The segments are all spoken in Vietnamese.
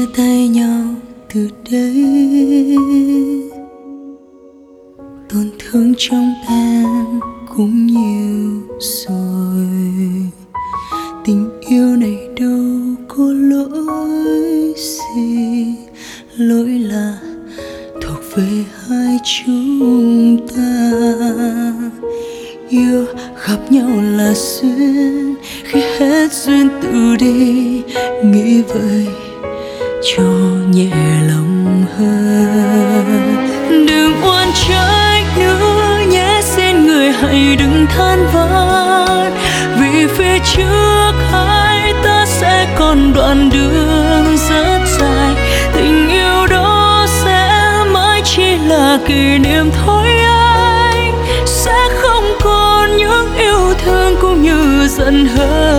chia tay nhau từ đây tổn thương trong em cũng nhiều rồi. Tình yêu này đâu có lỗi gì. Lỗi là thuộc về hai chúng ta. Yêu gặp nhau là duyên, khi hết duyên từ đi, nghĩ vậy cho nhẹ lòng hơn. Đừng oan trách nữa, nhé, xin người hãy đừng than vãn. Vì phía trước hai ta sẽ còn đoạn đường rất dài. Tình yêu đó sẽ mãi chỉ là kỷ niệm thôi anh. Sẽ không còn những yêu thương cũng như giận hờn.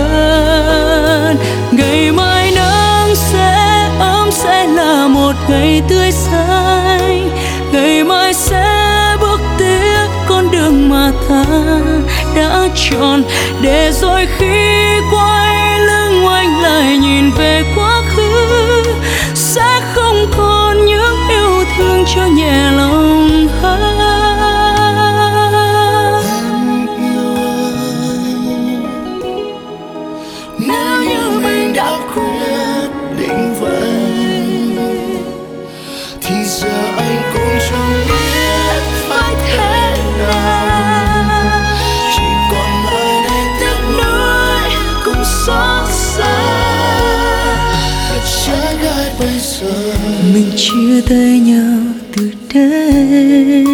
Ngày tươi xanh ngày mai sẽ bước tiếp con đường mà ta đã chọn. Để rồi khi bây giờ mình chia tay nhau từ đây.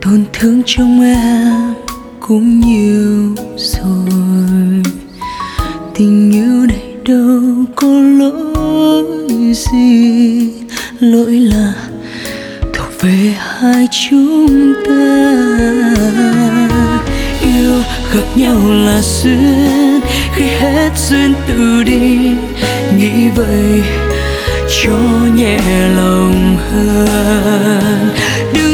Tổn thương trong em cũng nhiều rồi. Tình yêu này đâu có lỗi gì. Lỗi là thuộc về hai chúng ta yêu, gặp nhau là duyên. Khi hết duyên tự đi, nghĩ vậy cho nhẹ lòng hơn. Đừng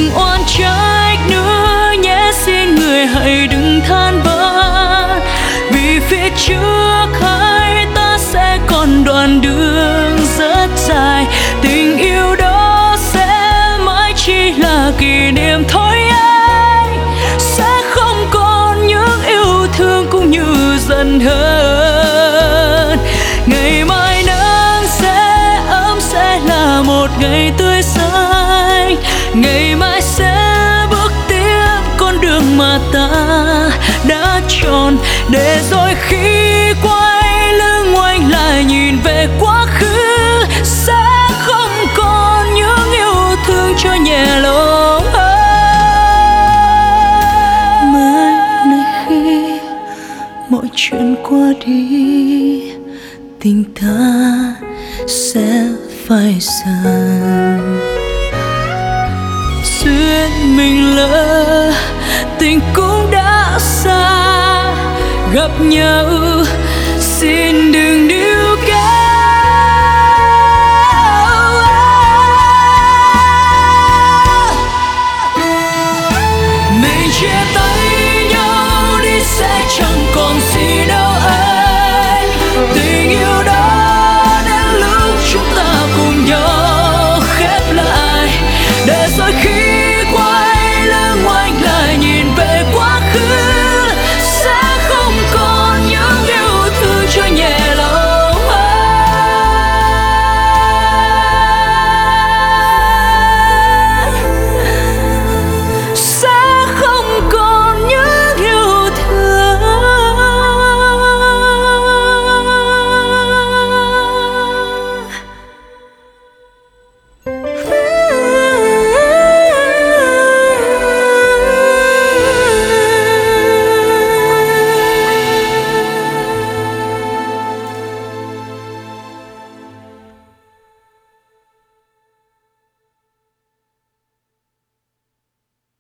ngày mai nắng sẽ ấm sẽ là một ngày tươi xanh ngày sẽ phai dần. Duyên mình lỡ, tình cũng đã xa. Gặp nhau, xin đừng đi